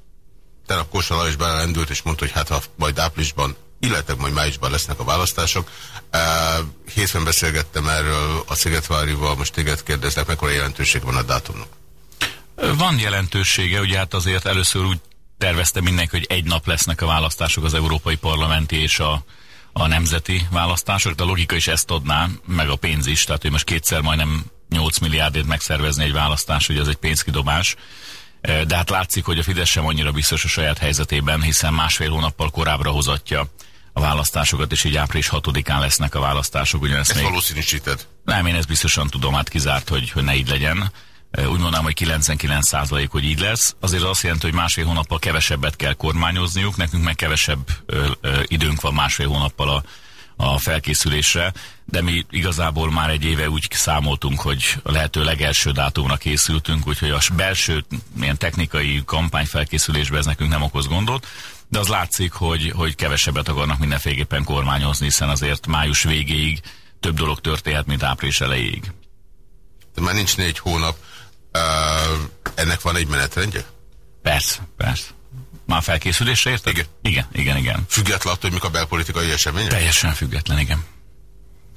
Tegnap Kósa Lajos belelendült, és mondta, hogy hát ha majd áprilisban, illetve majd májusban lesznek a választások. Hétfőn beszélgettem erről a Szigetvárival, most téged kérdeznek, mekkora jelentőség van a dátumnak. Van jelentősége, ugye hát azért először úgy tervezte mindenki, hogy egy nap lesznek a választások, az európai parlamenti és a, a nemzeti választások, de a logika is ezt adná, meg a pénz is, tehát hogy most kétszer majdnem 8 milliárdért megszervezni egy választás, hogy ez egy pénzkidobás. De hát látszik, hogy a Fidesz sem annyira biztos a saját helyzetében, hiszen másfél hónappal korábbra hozatja a választásokat, és így április 6-án lesznek a választások. Ugyanezt Ezt még... valószínűsíted. Nem, én ezt biztosan tudom, hát kizárt, hogy, hogy ne így legyen. Úgy mondanám, hogy 99 százalék, hogy így lesz. Azért az azt jelenti, hogy másfél hónappal kevesebbet kell kormányozniuk, nekünk meg kevesebb ö, ö, időnk van másfél hónappal a, a felkészülésre, de mi igazából már egy éve úgy számoltunk, hogy a lehető legelső dátumra készültünk, úgyhogy a belső ilyen technikai kampányfelkészülésbe ez nekünk nem okoz gondot, de az látszik, hogy, hogy kevesebbet akarnak mindenféleképpen kormányozni, hiszen azért május végéig több dolog történhet, mint április elejéig. De már nincs négy hónap. Uh, ennek van egy menetrendje? Persze, persze. Már felkészülésre érted? Igen. Igen, igen, igen. Független attól, hogy mik a belpolitikai események? Teljesen független, igen.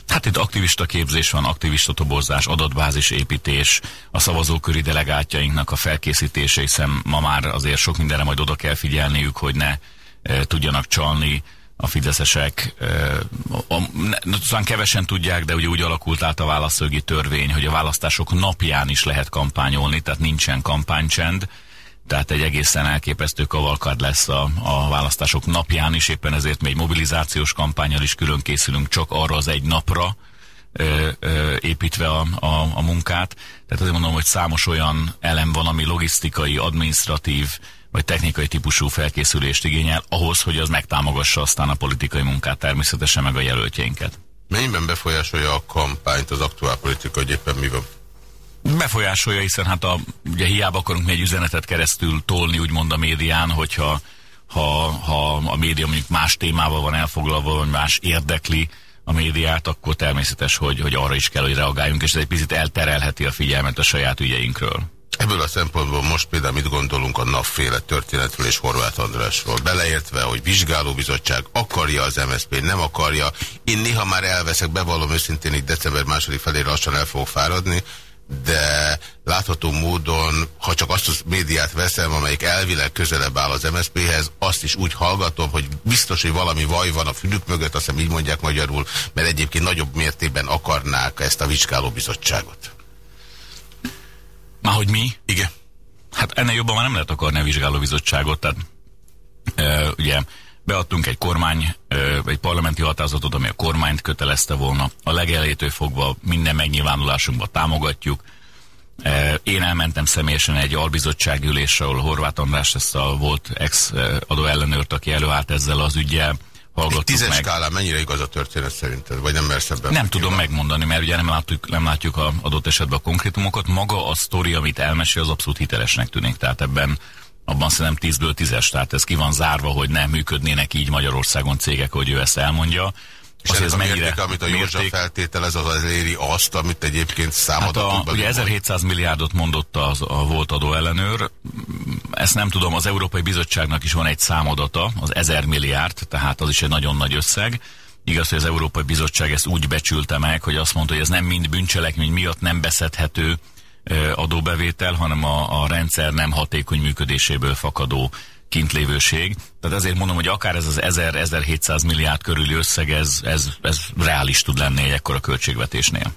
Hát itt aktivista képzés van, aktivista toborzás, adatbázis építés, a szavazóköri delegátjainknak a felkészítése, hiszen ma már azért sok mindenre majd oda kell figyelniük, hogy ne e, tudjanak csalni a fideszesek. E, a, ne, talán kevesen tudják, de ugye úgy alakult át a válaszszögi törvény, hogy a választások napján is lehet kampányolni, tehát nincsen kampánycsend. Tehát egy egészen elképesztő kavalkad lesz a, a választások napján is, éppen ezért egy mobilizációs kampányal is külön készülünk csak arra az egy napra, ö, ö, építve a, a, a munkát. Tehát azért mondom, hogy számos olyan elem van, ami logisztikai, administratív vagy technikai típusú felkészülést igényel, ahhoz, hogy az megtámogassa aztán a politikai munkát, természetesen meg a jelöltjeinket. Mennyiben befolyásolja a kampányt az aktuál politika, hogy éppen mi van? Befolyásolja, hiszen hát a, ugye hiába akarunk mi egy üzenetet keresztül tolni, úgymond a médián, hogyha ha, ha a média mondjuk más témával van elfoglalva, vagy más érdekli a médiát, akkor természetes, hogy, hogy arra is kell, hogy reagáljunk, és ez egy picit elterelheti a figyelmet a saját ügyeinkről. Ebből a szempontból most például mit gondolunk a napféle történetről és Horváth Andrásról? Beleértve, hogy vizsgálóbizottság akarja az MSZP, nem akarja. Én néha már elveszek, bevallom őszintén, így december második felére lassan el fogok fáradni, de látható módon, ha csak azt a médiát veszem, amelyik elvileg közelebb áll az MSZP-hez, azt is úgy hallgatom, hogy biztos, hogy valami vaj van a fülük mögött, azt hiszem így mondják magyarul, mert egyébként nagyobb mértékben akarnák ezt a vizsgálóbizottságot. Már hogy mi? Igen. Hát ennél jobban már nem lehet akarni a vizsgálóbizottságot, tehát e, ugye beadtunk egy kormány, egy parlamenti határozatot, ami a kormányt kötelezte volna. A legelejétől fogva minden megnyilvánulásunkban támogatjuk. Én elmentem személyesen egy albizottság ülésre, ahol Horváth András ezt a volt ex adó ellenőrt, aki előállt ezzel az ügyel, Egy hallgattuk tízes meg. skálán mennyire igaz a történet szerinted? Vagy nem mersz ebben? Nem tudom megmondani, mert ugye nem látjuk, nem látjuk a adott esetben a konkrétumokat. Maga a sztori, amit elmesél, az abszolút hitelesnek tűnik. Tehát ebben abban szerintem 10-ből 10-es, tehát ez ki van zárva, hogy nem működnének így Magyarországon cégek, hogy ő ezt elmondja. És ennek a mértéke, amit a Józsa feltételez, az az éri azt, amit egyébként Hát a, számadatokban... ugye 1700 milliárdot mondott az, a volt adóellenőr, ezt nem tudom, az Európai Bizottságnak is van egy számadata, az 1000 milliárd, tehát az is egy nagyon nagy összeg. Igaz, hogy az Európai Bizottság ezt úgy becsülte meg, hogy azt mondta, hogy ez nem mind bűncselekmény miatt nem beszedhető adóbevétel, hanem a, a rendszer nem hatékony működéséből fakadó kintlévőség. Tehát ezért mondom, hogy akár ez az 1000-1700 milliárd körüli összeg, ez, ez, ez reális tud lenni egy ekkora költségvetésnél.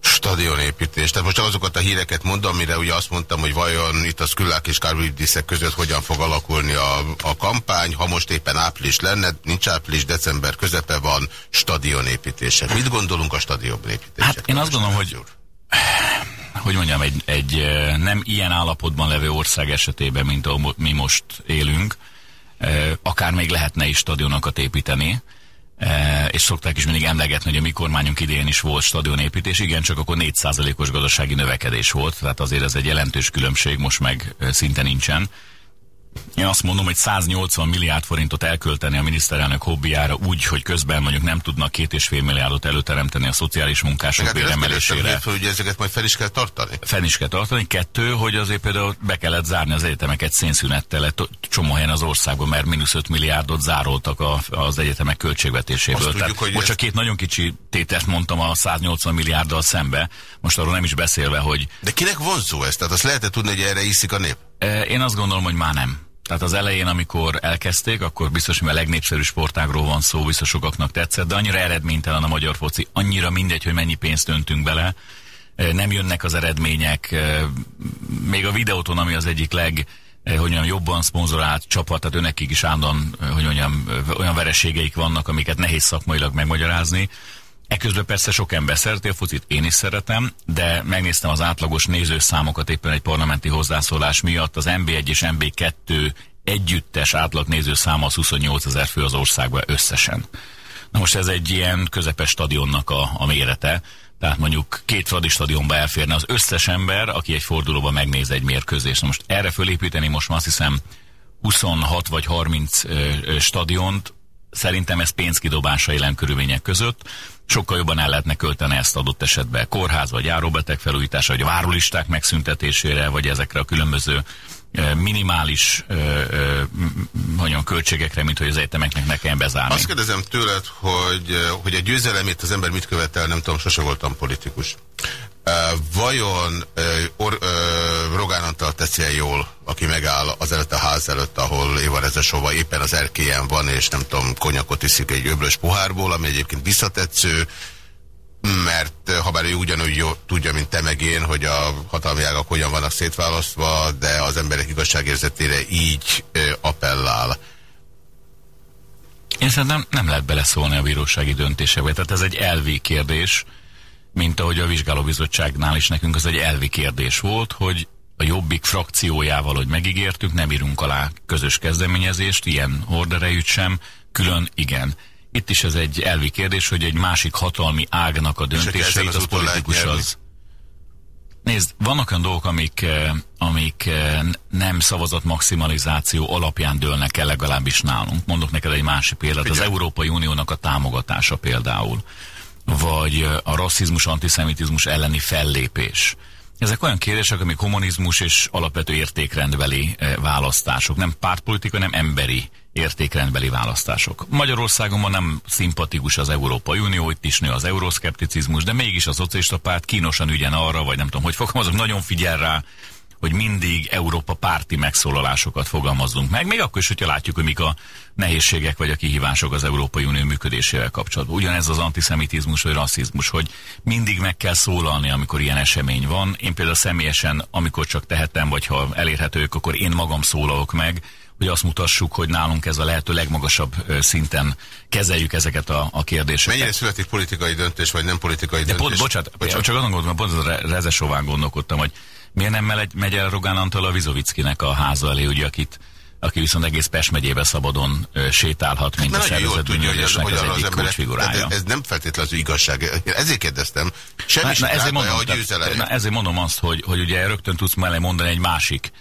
Stadionépítés. Tehát most azokat a híreket mondom, amire ugye azt mondtam, hogy vajon itt a Skülák és Kárviddiszek között hogyan fog alakulni a, a kampány. Ha most éppen április lenne, nincs április, december közepe van, stadionépítése. Mit gondolunk a stadionépítésre? Hát én azt gondolom, hogy hogy mondjam, egy, egy nem ilyen állapotban levő ország esetében, mint ahol mi most élünk, akár még lehetne is stadionokat építeni, és szokták is mindig emlegetni, hogy a mi kormányunk idén is volt stadionépítés, igen, csak akkor 4%-os gazdasági növekedés volt, tehát azért ez egy jelentős különbség, most meg szinte nincsen. Én azt mondom, hogy 180 milliárd forintot elkölteni a miniszterelnök hobbiára úgy, hogy közben mondjuk nem tudnak két és fél milliárdot előteremteni a szociális munkások Hát béremelésére. hogy hogy ezeket majd fel is kell tartani. Fenn is kell tartani. Kettő, hogy azért például be kellett zárni az egyetemeket szénszünettel csomó helyen az országban, mert mínusz 5 milliárdot zároltak a, az egyetemek költségvetéséből. Azt Tehát tudjuk, hogy most csak két nagyon kicsi tételt mondtam a 180 milliárddal szembe, most arról nem is beszélve, hogy De kinek vonzó ez? Tehát azt lehet tudni, hogy erre iszik a nép? Én azt gondolom, hogy már nem. Tehát az elején, amikor elkezdték, akkor biztos, a legnépszerűbb sportágról van szó, biztos sokaknak tetszett, de annyira eredménytelen a magyar foci, annyira mindegy, hogy mennyi pénzt öntünk bele, nem jönnek az eredmények, még a videóton, ami az egyik leg hogy mondjam, jobban szponzorált csapat, tehát önekik is állandóan, hogy mondjam, olyan vereségeik vannak, amiket nehéz szakmailag megmagyarázni. Ekközben persze sok ember szereti a focit, én is szeretem, de megnéztem az átlagos nézőszámokat éppen egy parlamenti hozzászólás miatt. Az MB1 és MB2 együttes átlag nézőszáma az 28 ezer fő az országban összesen. Na most ez egy ilyen közepes stadionnak a, a mérete, tehát mondjuk két Fradi stadionba elférne az összes ember, aki egy fordulóban megnéz egy mérkőzést. Na most erre fölépíteni most már azt hiszem 26 vagy 30 ö, ö, stadiont, szerintem ez pénzkidobása jelen körülmények között. Sokkal jobban el lehetne költeni ezt adott esetben kórház vagy járóbeteg felújítása, vagy várólisták megszüntetésére, vagy ezekre a különböző ö, minimális m- m- hogyan, költségekre, mint hogy az egyetemeknek ne kelljen bezárni. Azt kérdezem tőled, hogy, hogy a győzelemét az ember mit követel, nem tudom, sose voltam politikus. Vajon or, uh, Rogán Antal teszi jól, aki megáll az előtt a ház előtt, ahol Éva Rezesova éppen az erkélyen van, és nem tudom, konyakot iszik egy öblös pohárból, ami egyébként visszatetsző, mert ha bár ő ugyanúgy jó, tudja, mint te meg én, hogy a hatalmi ágak hogyan vannak szétválasztva, de az emberek igazságérzetére így uh, appellál. Én szerintem nem lehet beleszólni a bírósági döntésekbe. Tehát ez egy elvi kérdés, mint ahogy a vizsgálóbizottságnál is nekünk az egy elvi kérdés volt, hogy a Jobbik frakciójával, hogy megígértük, nem írunk alá közös kezdeményezést, ilyen horderejűt sem, külön igen. Itt is ez egy elvi kérdés, hogy egy másik hatalmi ágnak a döntéseit az az politikus az. Nézd, vannak olyan dolgok, amik, eh, amik eh, nem szavazat maximalizáció alapján dőlnek el legalábbis nálunk. Mondok neked egy másik példát, az Európai Uniónak a támogatása például, vagy a rasszizmus, antiszemitizmus elleni fellépés. Ezek olyan kérdések, amik kommunizmus és alapvető értékrendbeli választások. Nem pártpolitika, nem emberi értékrendbeli választások. Magyarországon ma nem szimpatikus az Európai Unió, itt is nő az euroszkepticizmus, de mégis az szocialista párt kínosan ügyen arra, vagy nem tudom, hogy fogalmazok, nagyon figyel rá, hogy mindig Európa párti megszólalásokat fogalmazzunk meg, még akkor is, hogyha látjuk, hogy mik a nehézségek vagy a kihívások az Európai Unió működésével kapcsolatban. Ugyanez az antiszemitizmus vagy rasszizmus, hogy mindig meg kell szólalni, amikor ilyen esemény van. Én például személyesen, amikor csak tehetem, vagy ha elérhetők, akkor én magam szólalok meg, hogy azt mutassuk, hogy nálunk ez a lehető legmagasabb szinten kezeljük ezeket a, a kérdéseket. Mennyire születik politikai döntés, vagy nem politikai De döntés? pont, bocsánat, bocsánat, csak azon gondoltam, pont az Rezesován gondolkodtam, hogy miért nem megy, megy el Rogán Antal a Vizovickinek a háza elé, ugye, akit, aki viszont egész Pest megyébe szabadon ö, sétálhat, mint a Mert nagyon jól szervezet tudja, hogy bűnözésnek hogy az az egyik kulcsfigurája. ez nem feltétlenül az igazság. Én Ezért kérdeztem. Semmi Na, sem ezért, mondom, hogy tehát, győzelem. na, ezért mondom azt, hogy, hogy ugye rögtön tudsz mellé mondani egy másik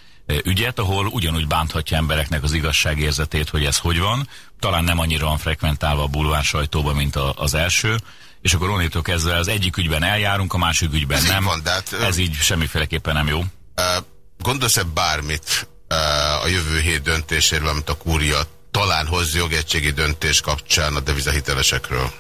ügyet, ahol ugyanúgy bánthatja embereknek az igazságérzetét, hogy ez hogy van. Talán nem annyira van frekventálva a bulvár sajtóban, mint a, az első. És akkor onnantól kezdve az egyik ügyben eljárunk, a másik ügyben Ez így nem. van, de hát, ez így semmiféleképpen nem jó. Gondolsz-e bármit a jövő hét döntéséről, amit a kúria talán hoz jogegységi döntés kapcsán a devizahitelesekről?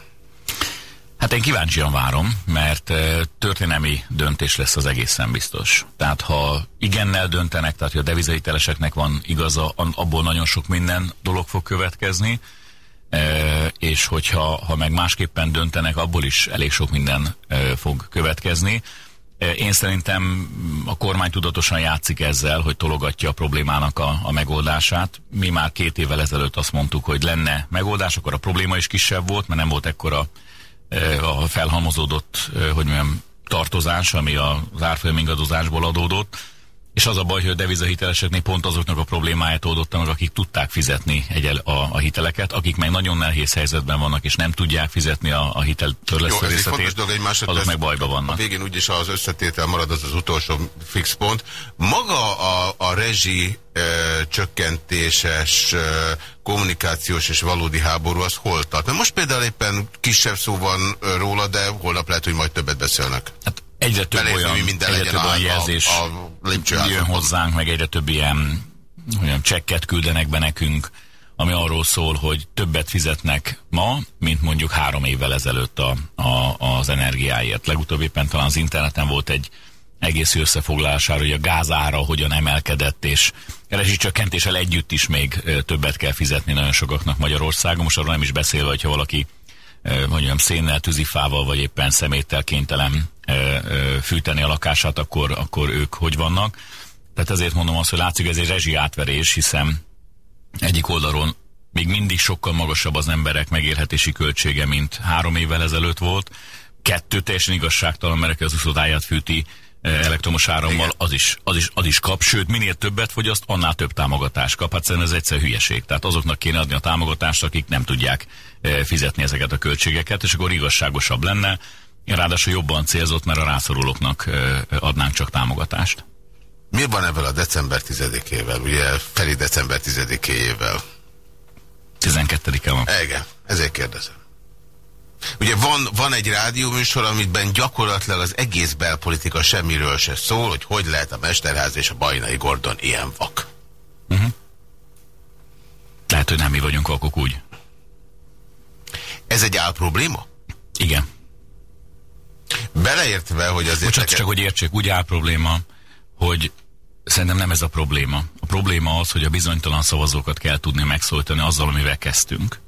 Hát én kíváncsian várom, mert történelmi döntés lesz az egészen biztos. Tehát ha igennel döntenek, tehát hogy a devizahiteleseknek van igaza, abból nagyon sok minden dolog fog következni, és hogyha ha meg másképpen döntenek, abból is elég sok minden fog következni. Én szerintem a kormány tudatosan játszik ezzel, hogy tologatja a problémának a, a megoldását. Mi már két évvel ezelőtt azt mondtuk, hogy lenne megoldás, akkor a probléma is kisebb volt, mert nem volt ekkora a felhalmozódott, hogy mondjam, tartozás, ami az árfolyam ingadozásból adódott. És az a baj, hogy a devizahiteleseknél pont azoknak a problémáját oldotta meg, akik tudták fizetni egyel a, a hiteleket, akik meg nagyon nehéz helyzetben vannak, és nem tudják fizetni a, a hitel Jó, törlesztő ez egy fontos részletét, dolog, egy azok meg bajba vannak. A végén úgyis az összetétel marad, az az utolsó fix pont. Maga a, a rezsi ö, csökkentéses ö, kommunikációs és valódi háború az hol tart? Mert most például éppen kisebb szó van róla, de holnap lehet, hogy majd többet beszélnek. Hát egyre több Belévő, olyan, minden egyre legyen több olyan a- a- jelzés a lépcsőházakon. jön hozzánk, meg egyre több ilyen olyan csekket küldenek be nekünk, ami arról szól, hogy többet fizetnek ma, mint mondjuk három évvel ezelőtt a, a, az energiáért. Legutóbb éppen talán az interneten volt egy egész összefoglalására, hogy a gázára hogyan emelkedett, és rezsicsökkentéssel együtt is még többet kell fizetni nagyon sokaknak Magyarországon. Most arról nem is beszélve, hogyha valaki mondjam, szénnel, tűzifával, vagy éppen szeméttel kénytelen fűteni a lakását, akkor, akkor ők hogy vannak. Tehát ezért mondom azt, hogy látszik, ez egy rezsi átverés, hiszen egyik oldalon még mindig sokkal magasabb az emberek megélhetési költsége, mint három évvel ezelőtt volt. Kettő teljesen igazságtalan, mert az uszodáját fűti elektromos árammal, az is, az, is, az is kap, sőt, minél többet fogyaszt, annál több támogatást kap. Hát szerintem ez egyszer hülyeség. Tehát azoknak kéne adni a támogatást, akik nem tudják eh, fizetni ezeket a költségeket, és akkor igazságosabb lenne. Ráadásul jobban célzott, mert a rászorulóknak eh, adnánk csak támogatást. Mi van ebben a december 10-ével? Ugye Feri december 10-ével. 12-e van. Igen, ezért kérdezem. Ugye van, van egy rádióműsor, amiben gyakorlatilag az egész belpolitika semmiről se szól, hogy hogy lehet a Mesterház és a Bajnai Gordon ilyen vak. Lehet, hogy nem mi vagyunk vakok úgy. Ez egy álprobléma? Igen. Beleértve, hogy azért... Bocsánat, neked- csak hogy értsék, úgy áll probléma, hogy szerintem nem ez a probléma. A probléma az, hogy a bizonytalan szavazókat kell tudni megszólítani azzal, amivel kezdtünk.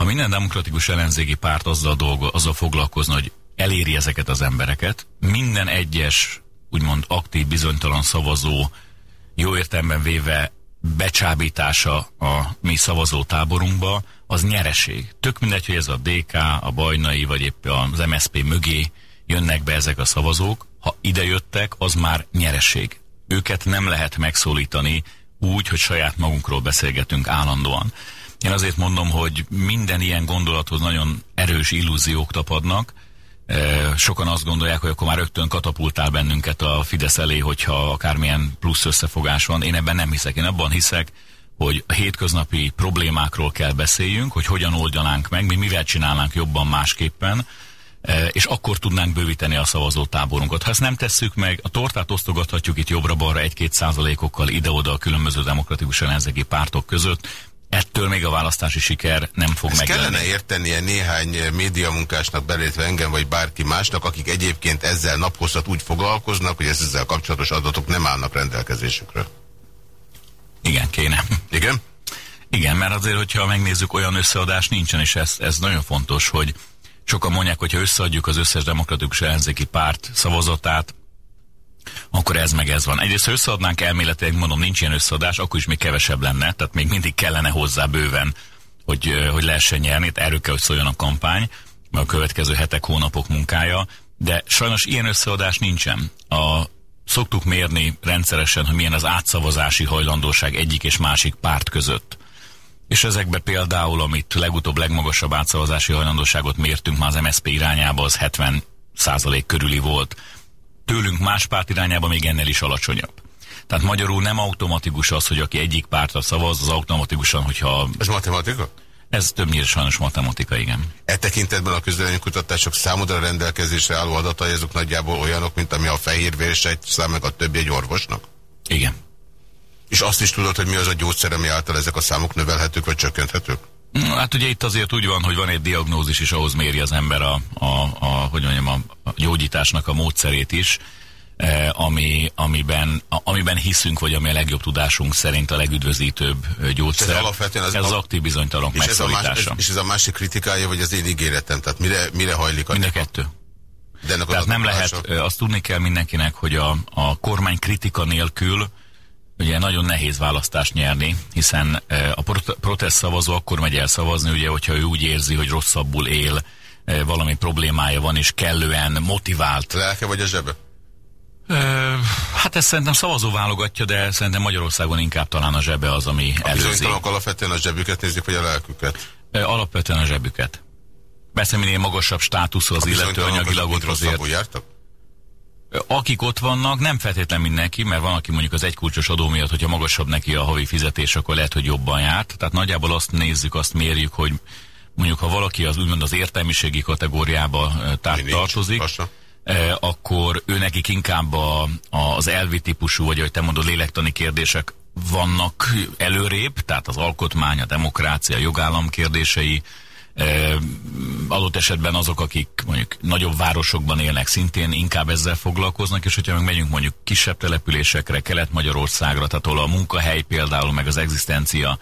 Ha minden demokratikus ellenzéki párt azzal, dolgo, azzal foglalkozna, hogy eléri ezeket az embereket, minden egyes, úgymond aktív, bizonytalan szavazó jó értelemben véve becsábítása a mi szavazó táborunkba, az nyereség. Tök mindegy, hogy ez a DK, a Bajnai, vagy épp az MSP mögé jönnek be ezek a szavazók, ha ide jöttek, az már nyereség. Őket nem lehet megszólítani úgy, hogy saját magunkról beszélgetünk állandóan. Én azért mondom, hogy minden ilyen gondolathoz nagyon erős illúziók tapadnak, Eh, Sokan azt gondolják, hogy akkor már rögtön katapultál bennünket a Fidesz elé, hogyha akármilyen plusz összefogás van. Én ebben nem hiszek. Én abban hiszek, hogy a hétköznapi problémákról kell beszéljünk, hogy hogyan oldanánk meg, mi mivel csinálnánk jobban másképpen, e, és akkor tudnánk bővíteni a szavazótáborunkat. Ha ezt nem tesszük meg, a tortát osztogathatjuk itt jobbra-balra egy-két százalékokkal ide-oda a különböző demokratikus ellenzéki pártok között, ettől még a választási siker nem fog megjelenni. kellene értenie néhány médiamunkásnak, belétve engem vagy bárki másnak, akik egyébként ezzel naphosszat úgy foglalkoznak, hogy ez ezzel kapcsolatos adatok nem állnak rendelkezésükre. Igen, kéne. Igen? Igen, mert azért, hogyha megnézzük, olyan összeadás nincsen, és ez, ez nagyon fontos, hogy sokan mondják, hogyha összeadjuk az összes demokratikus ellenzéki párt szavazatát, akkor ez meg ez van. Egyrészt, ha összeadnánk elméletileg, mondom, nincs ilyen összeadás, akkor is még kevesebb lenne, tehát még mindig kellene hozzá bőven, hogy, hogy lehessen nyerni, tehát erről kell, hogy szóljon a kampány, a következő hetek, hónapok munkája, de sajnos ilyen összeadás nincsen. A, szoktuk mérni rendszeresen, hogy milyen az átszavazási hajlandóság egyik és másik párt között. És ezekbe például, amit legutóbb legmagasabb átszavazási hajlandóságot mértünk már az MSZP irányába, az 70 százalék körüli volt. Tőlünk más párt irányába még ennél is alacsonyabb. Tehát magyarul nem automatikus az, hogy aki egyik pártra szavaz, az automatikusan, hogyha... Ez matematika? Ez többnyire sajnos matematika, igen. E tekintetben a közvéleménykutatások számodra rendelkezésre álló adatai, azok nagyjából olyanok, mint ami a fehérvérsejt szám, meg a többi egy orvosnak? Igen. És azt is tudod, hogy mi az a gyógyszer, ami által ezek a számok növelhetők vagy csökkenthetők? Hát ugye itt azért úgy van, hogy van egy diagnózis, és ahhoz méri az ember a, a, a hogy mondjam, a, gyógyításnak a módszerét is, eh, ami, amiben, amiben hiszünk, vagy ami a legjobb tudásunk szerint a legüdvözítőbb gyógyszer. Ez alapvetően az- ez az aktív bizonytalanok És ez, más, ez, megszorítása. és ez a másik kritikája, vagy az én ígéretem? Tehát mire, mire hajlik a Mind a kettő. De ennek Tehát nem lehet, azt tudni kell mindenkinek, hogy a, a kormány kritika nélkül ugye nagyon nehéz választást nyerni, hiszen a prot- protest szavazó akkor megy el szavazni, ugye, hogyha ő úgy érzi, hogy rosszabbul él, valami problémája van, és kellően motivált. Lelke vagy a zsebe? Hát ezt szerintem szavazó válogatja, de szerintem Magyarországon inkább talán a zsebe az, ami A előzi. bizonytalanok alapvetően a zsebüket nézik, vagy a lelküket? Alapvetően a zsebüket. Persze minél magasabb státuszú az A illető anyagilag ott azért. jártak? Akik ott vannak, nem feltétlen mindenki, mert van, aki mondjuk az egykulcsos adó miatt, hogyha magasabb neki a havi fizetés, akkor lehet, hogy jobban járt. Tehát nagyjából azt nézzük, azt mérjük, hogy mondjuk ha valaki az úgymond az értelmiségi kategóriába tár- tartozik, eh, akkor ő nekik inkább a, a, az elvi típusú, vagy ahogy te mondod, lélektani kérdések vannak előrébb, tehát az alkotmány, a demokrácia, a jogállam kérdései, adott esetben azok, akik mondjuk nagyobb városokban élnek, szintén inkább ezzel foglalkoznak, és hogyha meg megyünk mondjuk kisebb településekre, Kelet-Magyarországra, tehát ahol a munkahely például, meg az egzisztencia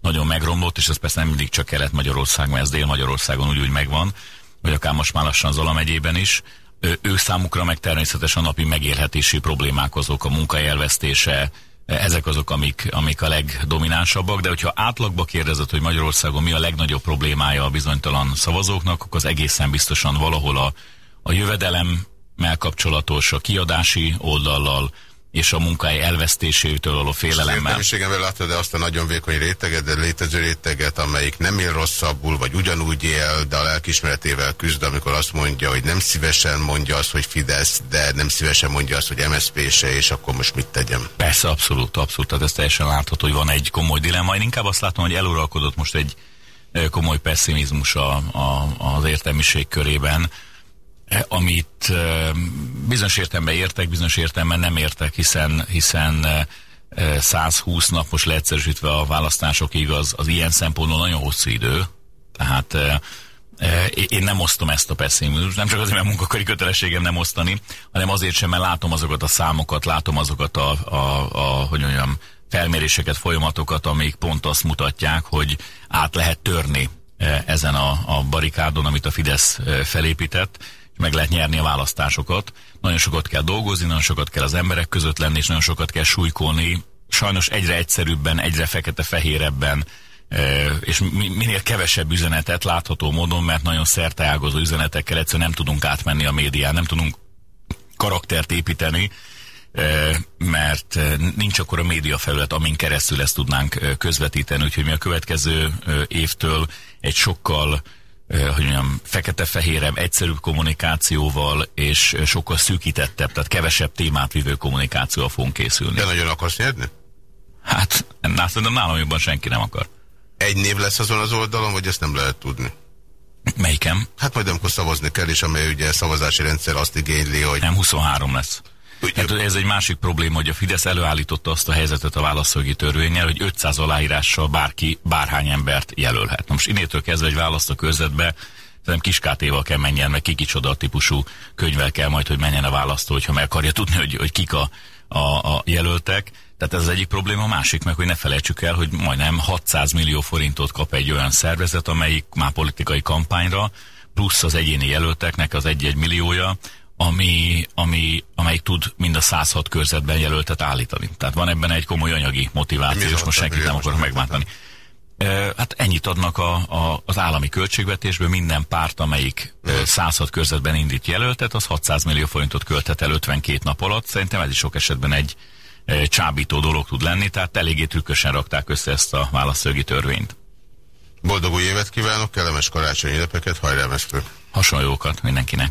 nagyon megromlott, és ez persze nem mindig csak Kelet-Magyarország, mert ez Dél-Magyarországon úgy, úgy megvan, vagy akár most már lassan Zala megyében is, Ö, ő számukra meg természetesen a napi megélhetési problémák azok, a munkahely elvesztése, ezek azok, amik, amik a legdominánsabbak, de hogyha átlagba kérdezed, hogy Magyarországon mi a legnagyobb problémája a bizonytalan szavazóknak, akkor az egészen biztosan valahol a, a jövedelemmel kapcsolatos, a kiadási oldallal, és a munkahely elvesztésétől való félelemmel. értelmiségemben láttad de azt a nagyon vékony réteget, de létező réteget, amelyik nem él rosszabbul, vagy ugyanúgy él, de a lelkismeretével küzd, amikor azt mondja, hogy nem szívesen mondja azt, hogy Fidesz, de nem szívesen mondja azt, hogy MSZP se, és akkor most mit tegyem? Persze, abszolút, abszolút. Tehát ez teljesen látható, hogy van egy komoly dilemma. Én inkább azt látom, hogy eluralkodott most egy komoly pessimizmus a, a, az értelmiség körében, amit ö, bizonyos értelemben értek, bizonyos értelemben nem értek, hiszen, hiszen ö, ö, 120 nap most leegyszerűsítve a választásokig az, az ilyen szempontból nagyon hosszú idő. Tehát ö, én nem osztom ezt a pessimizmust, nem csak azért, mert munkaköri kötelességem nem osztani, hanem azért sem, mert látom azokat a számokat, látom azokat a, a, a hogy mondjam, felméréseket, folyamatokat, amik pont azt mutatják, hogy át lehet törni ezen a, a barikádon, amit a Fidesz felépített, meg lehet nyerni a választásokat. Nagyon sokat kell dolgozni, nagyon sokat kell az emberek között lenni, és nagyon sokat kell súlykolni. Sajnos egyre egyszerűbben, egyre fekete-fehérebben, eh, és mi- minél kevesebb üzenetet látható módon, mert nagyon szerteágazó üzenetekkel egyszerűen nem tudunk átmenni a médián, nem tudunk karaktert építeni, mert nincs akkor a média felület, amin keresztül ezt tudnánk közvetíteni, úgyhogy mi a következő évtől egy sokkal hogy mondjam, fekete-fehérebb, egyszerűbb kommunikációval és sokkal szűkítettebb, tehát kevesebb témát vívő kommunikációval fogunk készülni. De nagyon akarsz nyerni? Hát, na, szerintem nálam jobban senki nem akar. Egy név lesz azon az oldalon, vagy ezt nem lehet tudni? Melyikem? Hát majd amikor szavazni kell, és amely ugye szavazási rendszer azt igényli, hogy... Nem, 23 lesz. Hát ez egy másik probléma, hogy a Fidesz előállította azt a helyzetet a választógi törvényel, hogy 500 aláírással bárki bárhány embert jelölhet. Na most innétől kezdve egy választókörzetbe szerintem kiskátéval kell menjen, meg kikicsoda típusú könyvvel kell majd, hogy menjen a választó, hogyha meg akarja tudni, hogy, hogy kik a, a, a jelöltek. Tehát ez az egyik probléma, a másik meg, hogy ne felejtsük el, hogy majdnem 600 millió forintot kap egy olyan szervezet, amelyik már politikai kampányra, plusz az egyéni jelölteknek az egy-egy milliója, ami, ami, amelyik tud mind a 106 körzetben jelöltet állítani. Tehát van ebben egy komoly anyagi motiváció, és most senkit nem akarok megváltani. Hát ennyit adnak a, a, az állami költségvetésből minden párt, amelyik e, 106 körzetben indít jelöltet, az 600 millió forintot költhet el 52 nap alatt. Szerintem ez is sok esetben egy csábító dolog tud lenni, tehát eléggé trükkösen rakták össze ezt a válaszszögi törvényt. Boldog új évet kívánok, kellemes karácsonyi ünnepeket, hajrá Meszkő! Hasonlókat mindenkinek.